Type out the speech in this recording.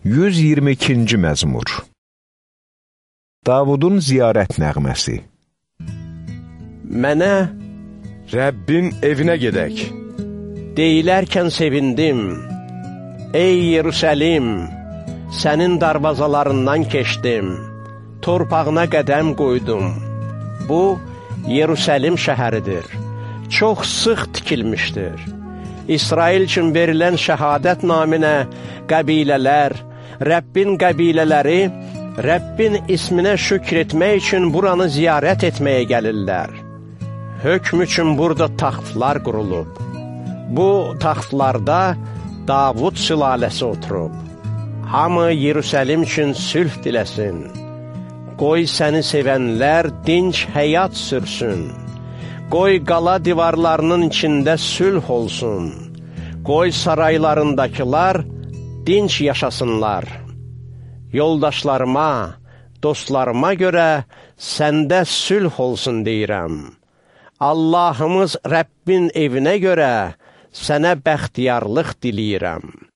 122-ci məzmur Davudun ziyarət nəğməsi Mənə Rəbbin evinə gedək. deyilərkən sevindim. Ey Yerusəlim, sənin darvazalarından keçdim. Torpağına qədəm qoydum. Bu, Yerusəlim şəhəridir. Çox sıx tikilmişdir. İsrail üçün verilən şəhadət naminə qəbilələr, Rəbbin qəbilələri, Rəbbin isminə şükr etmək üçün buranı ziyarət etməyə gəlirlər. Hökm üçün burada taxtlar qurulub. Bu taxtlarda Davud sülaləsi oturub. Hamı Yerusəlim üçün sülh diləsin. Qoy səni sevənlər dinç həyat sürsün. Qoy qala divarlarının içində sülh olsun. Qoy saraylarındakılar dinç yaşasınlar. Yoldaşlarıma, dostlarıma görə səndə sülh olsun deyirəm. Allahımız Rəbbin evinə görə sənə bəxtiyarlıq diləyirəm.